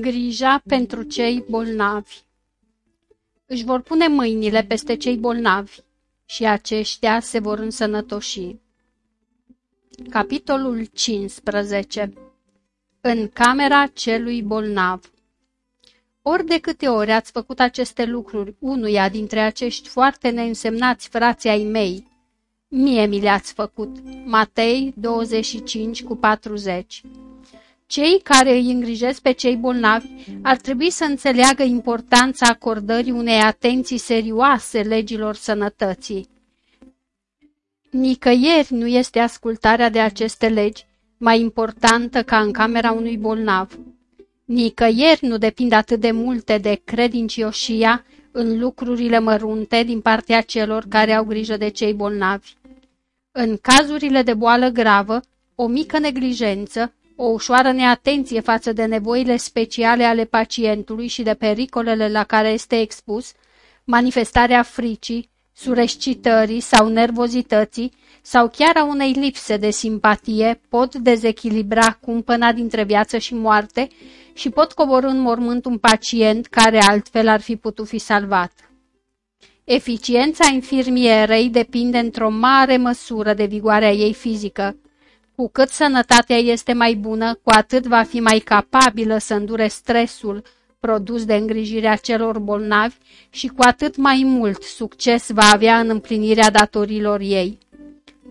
Grija pentru cei bolnavi Își vor pune mâinile peste cei bolnavi și aceștia se vor însănătoși. Capitolul 15 În camera celui bolnav Ori de câte ori ați făcut aceste lucruri unuia dintre acești foarte neînsemnați frații ai mei, mie mi le-ați făcut. Matei 25 cu 40 cei care îi îngrijesc pe cei bolnavi ar trebui să înțeleagă importanța acordării unei atenții serioase legilor sănătății. Nicăieri nu este ascultarea de aceste legi mai importantă ca în camera unui bolnav. Nicăieri nu depind atât de multe de credincioșia în lucrurile mărunte din partea celor care au grijă de cei bolnavi. În cazurile de boală gravă, o mică neglijență o ușoară neatenție față de nevoile speciale ale pacientului și de pericolele la care este expus, manifestarea fricii, surescitării sau nervozității sau chiar a unei lipse de simpatie pot dezechilibra cumpăna dintre viață și moarte și pot coborâ în mormânt un pacient care altfel ar fi putut fi salvat. Eficiența infirmierei depinde într-o mare măsură de vigoarea ei fizică, cu cât sănătatea este mai bună, cu atât va fi mai capabilă să îndure stresul produs de îngrijirea celor bolnavi și cu atât mai mult succes va avea în împlinirea datorilor ei.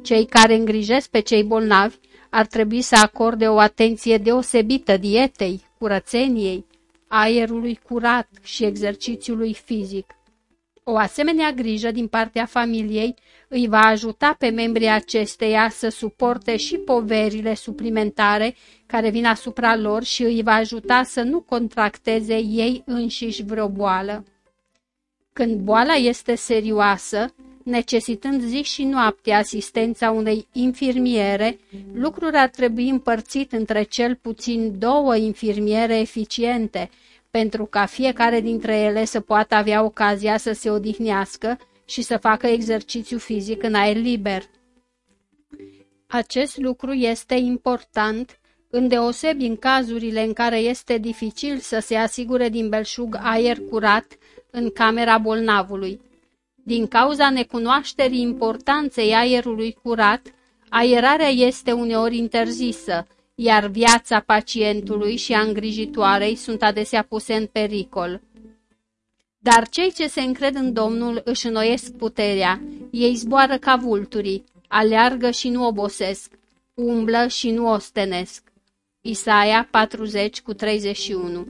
Cei care îngrijesc pe cei bolnavi ar trebui să acorde o atenție deosebită dietei, curățeniei, aerului curat și exercițiului fizic. O asemenea grijă din partea familiei îi va ajuta pe membrii acesteia să suporte și poverile suplimentare care vin asupra lor și îi va ajuta să nu contracteze ei înșiși vreo boală. Când boala este serioasă, necesitând zi și noapte asistența unei infirmiere, lucrul ar trebui împărțit între cel puțin două infirmiere eficiente, pentru ca fiecare dintre ele să poată avea ocazia să se odihnească și să facă exercițiu fizic în aer liber. Acest lucru este important, îndeosebi în cazurile în care este dificil să se asigure din belșug aer curat în camera bolnavului. Din cauza necunoașterii importanței aerului curat, aerarea este uneori interzisă, iar viața pacientului și a îngrijitoarei sunt adesea puse în pericol. Dar cei ce se încred în Domnul își înnoiesc puterea, ei zboară ca vulturii, aleargă și nu obosesc, umblă și nu ostenesc. Isaia 40 cu 31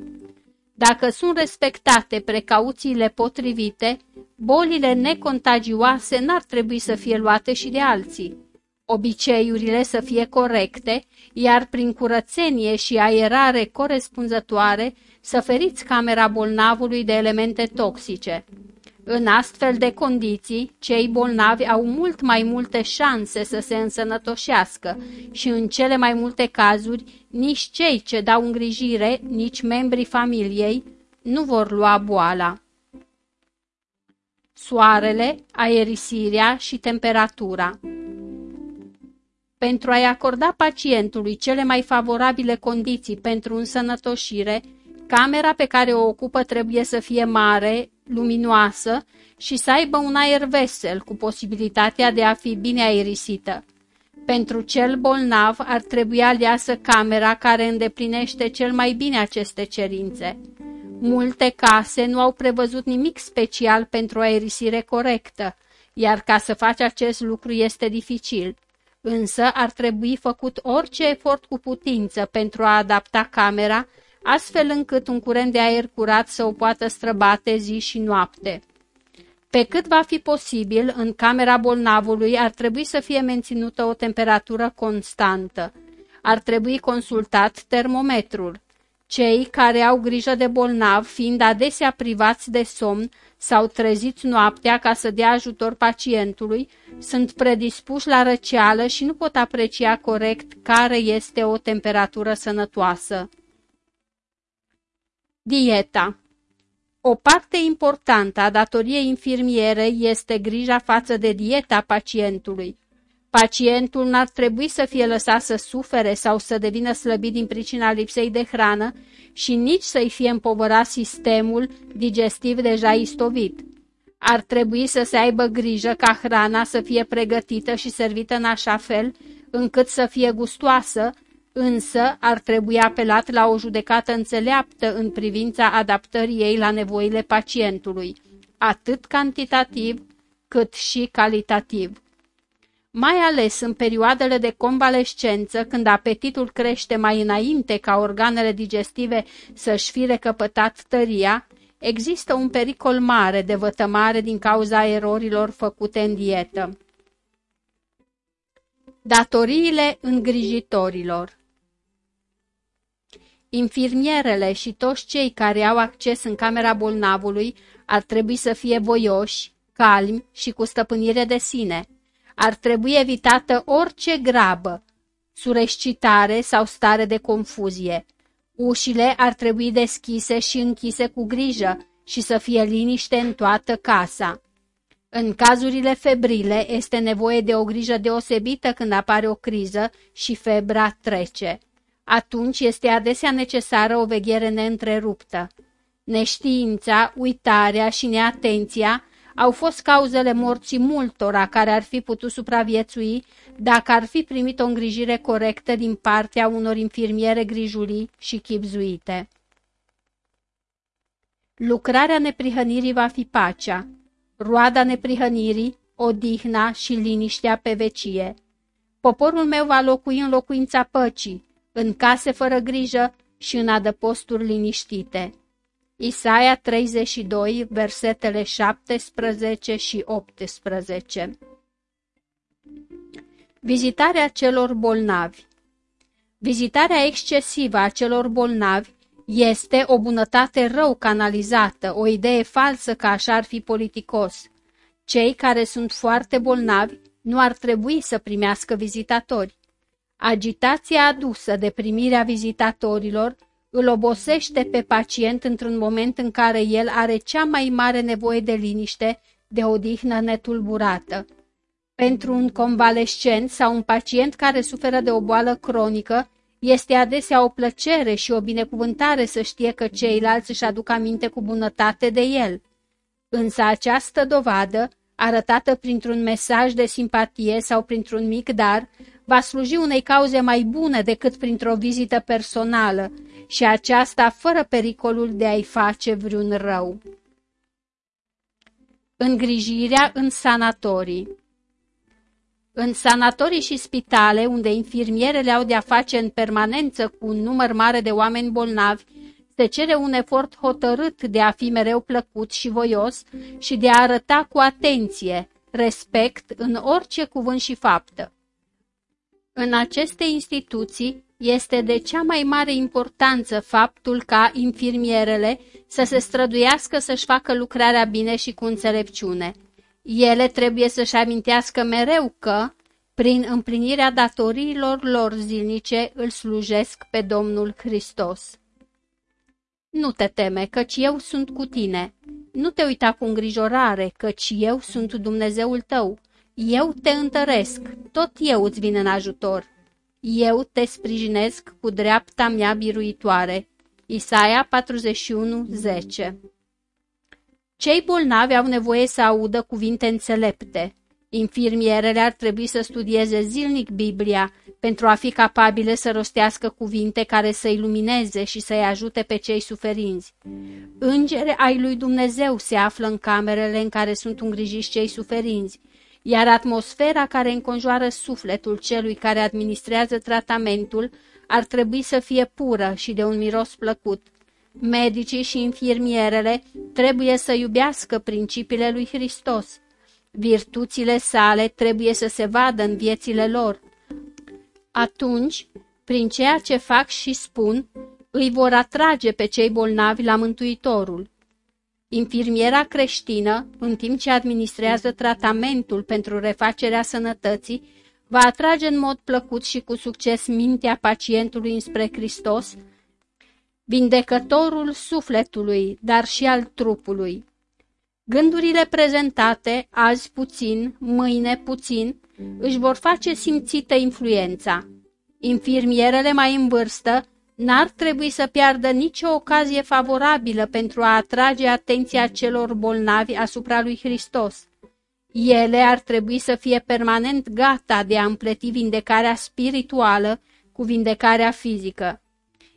Dacă sunt respectate precauțiile potrivite, bolile necontagioase n-ar trebui să fie luate și de alții. Obiceiurile să fie corecte, iar prin curățenie și aerare corespunzătoare să feriți camera bolnavului de elemente toxice. În astfel de condiții, cei bolnavi au mult mai multe șanse să se însănătoșească și în cele mai multe cazuri, nici cei ce dau îngrijire, nici membrii familiei, nu vor lua boala. Soarele, aerisirea și temperatura Pentru a-i acorda pacientului cele mai favorabile condiții pentru însănătoșire, Camera pe care o ocupă trebuie să fie mare, luminoasă și să aibă un aer vesel cu posibilitatea de a fi bine aerisită. Pentru cel bolnav ar trebui aleasă camera care îndeplinește cel mai bine aceste cerințe. Multe case nu au prevăzut nimic special pentru aerisire corectă, iar ca să faci acest lucru este dificil. Însă ar trebui făcut orice efort cu putință pentru a adapta camera astfel încât un curent de aer curat să o poată străbate zi și noapte. Pe cât va fi posibil, în camera bolnavului ar trebui să fie menținută o temperatură constantă. Ar trebui consultat termometrul. Cei care au grijă de bolnav, fiind adesea privați de somn sau treziți noaptea ca să dea ajutor pacientului, sunt predispuși la răceală și nu pot aprecia corect care este o temperatură sănătoasă. Dieta O parte importantă a datoriei infirmierei este grija față de dieta pacientului. Pacientul n-ar trebui să fie lăsat să sufere sau să devină slăbit din pricina lipsei de hrană și nici să-i fie împovărat sistemul digestiv deja istovit. Ar trebui să se aibă grijă ca hrana să fie pregătită și servită în așa fel încât să fie gustoasă, însă ar trebui apelat la o judecată înțeleaptă în privința adaptării ei la nevoile pacientului, atât cantitativ cât și calitativ. Mai ales în perioadele de convalescență, când apetitul crește mai înainte ca organele digestive să-și fi recăpătat tăria, există un pericol mare de vătămare din cauza erorilor făcute în dietă. Datoriile îngrijitorilor Infirmierele și toți cei care au acces în camera bolnavului ar trebui să fie voioși, calmi și cu stăpânire de sine. Ar trebui evitată orice grabă, surescitare sau stare de confuzie. Ușile ar trebui deschise și închise cu grijă și să fie liniște în toată casa. În cazurile febrile este nevoie de o grijă deosebită când apare o criză și febra trece. Atunci este adesea necesară o veghere neîntreruptă. Neștiința, uitarea și neatenția au fost cauzele morții multora care ar fi putut supraviețui dacă ar fi primit o îngrijire corectă din partea unor infirmiere grijulii și chipzuite. Lucrarea neprihănirii va fi pacea, roada neprihănirii, odihna și liniștea pe vecie. Poporul meu va locui în locuința păcii, în case fără grijă și în adăposturi liniștite. Isaia 32, versetele 17 și 18 Vizitarea celor bolnavi Vizitarea excesivă a celor bolnavi este o bunătate rău canalizată, o idee falsă că așa ar fi politicos. Cei care sunt foarte bolnavi nu ar trebui să primească vizitatori. Agitația adusă de primirea vizitatorilor îl obosește pe pacient într-un moment în care el are cea mai mare nevoie de liniște, de odihnă netulburată. Pentru un convalescent sau un pacient care suferă de o boală cronică, este adesea o plăcere și o binecuvântare să știe că ceilalți își aduc aminte cu bunătate de el. Însă această dovadă, arătată printr-un mesaj de simpatie sau printr-un mic dar, va sluji unei cauze mai bune decât printr-o vizită personală și aceasta fără pericolul de a-i face vreun rău. Îngrijirea în sanatorii În sanatorii și spitale, unde infirmierele au de-a face în permanență cu un număr mare de oameni bolnavi, se cere un efort hotărât de a fi mereu plăcut și voios și de a arăta cu atenție, respect în orice cuvânt și faptă. În aceste instituții este de cea mai mare importanță faptul ca infirmierele să se străduiască să-și facă lucrarea bine și cu înțelepciune. Ele trebuie să-și amintească mereu că, prin împlinirea datoriilor lor zilnice, îl slujesc pe Domnul Hristos. Nu te teme, căci eu sunt cu tine. Nu te uita cu îngrijorare, căci eu sunt Dumnezeul tău. Eu te întăresc, tot eu îți vin în ajutor. Eu te sprijinesc cu dreapta mea biruitoare. Isaia 41, 10 Cei bolnavi au nevoie să audă cuvinte înțelepte. Infirmierele ar trebui să studieze zilnic Biblia pentru a fi capabile să rostească cuvinte care să-i lumineze și să-i ajute pe cei suferinți. Îngere ai lui Dumnezeu se află în camerele în care sunt îngrijiți cei suferinți iar atmosfera care înconjoară sufletul celui care administrează tratamentul ar trebui să fie pură și de un miros plăcut. Medicii și infirmierele trebuie să iubească principiile lui Hristos. Virtuțile sale trebuie să se vadă în viețile lor. Atunci, prin ceea ce fac și spun, îi vor atrage pe cei bolnavi la Mântuitorul. Infirmiera creștină, în timp ce administrează tratamentul pentru refacerea sănătății, va atrage în mod plăcut și cu succes mintea pacientului înspre Hristos, vindecătorul sufletului, dar și al trupului. Gândurile prezentate, azi puțin, mâine puțin, își vor face simțită influența. Infirmierele mai în vârstă n-ar trebui să piardă nicio ocazie favorabilă pentru a atrage atenția celor bolnavi asupra lui Hristos. Ele ar trebui să fie permanent gata de a împleti vindecarea spirituală cu vindecarea fizică.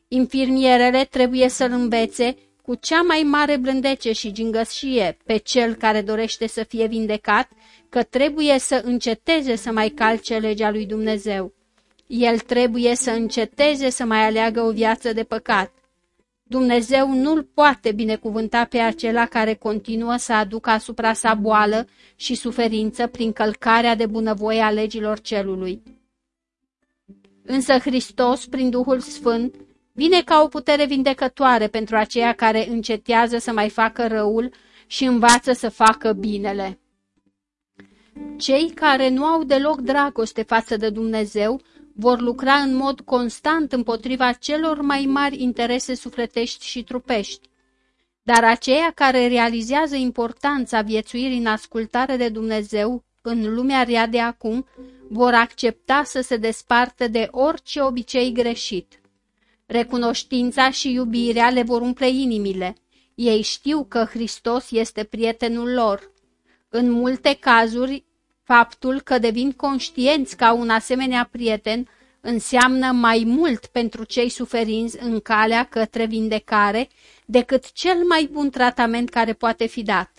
Infirmierele trebuie să-l învețe cu cea mai mare blândece și gingășie pe cel care dorește să fie vindecat că trebuie să înceteze să mai calce legea lui Dumnezeu. El trebuie să înceteze să mai aleagă o viață de păcat. Dumnezeu nu-l poate binecuvânta pe acela care continuă să aducă asupra sa boală și suferință prin călcarea de bunăvoie a legilor celului. Însă Hristos, prin Duhul Sfânt, vine ca o putere vindecătoare pentru aceia care încetează să mai facă răul și învață să facă binele. Cei care nu au deloc dragoste față de Dumnezeu vor lucra în mod constant împotriva celor mai mari interese sufletești și trupești. Dar aceia care realizează importanța viețuirii în ascultare de Dumnezeu în lumea rea de acum vor accepta să se despartă de orice obicei greșit. Recunoștința și iubirea le vor umple inimile. Ei știu că Hristos este prietenul lor. În multe cazuri, Faptul că devin conștienți ca un asemenea prieten înseamnă mai mult pentru cei suferinți în calea către vindecare decât cel mai bun tratament care poate fi dat.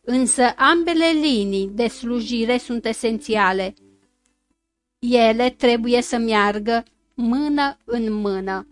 Însă ambele linii de slujire sunt esențiale. Ele trebuie să meargă mână în mână.